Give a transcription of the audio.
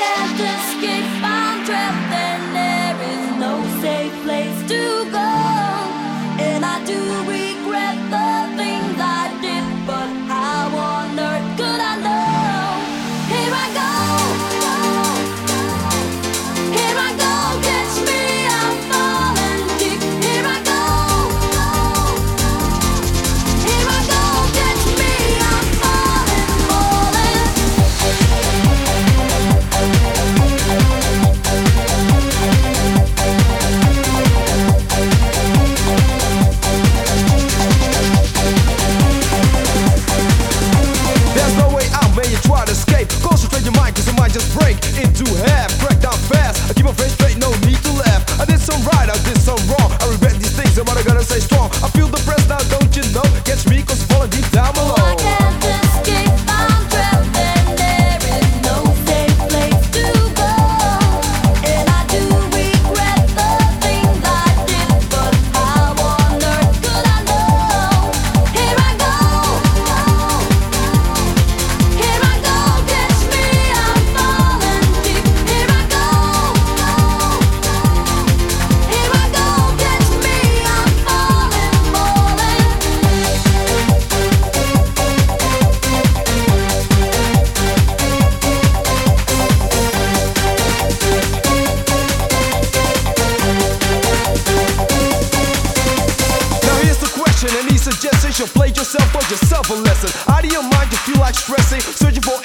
can't escape. I'm trapped and there is no safe place to go. did some wrong. I regret these things, and I gotta stay strong. You'll play yourself or yourself a lesson. Out of your mind, you feel like stressing, searching for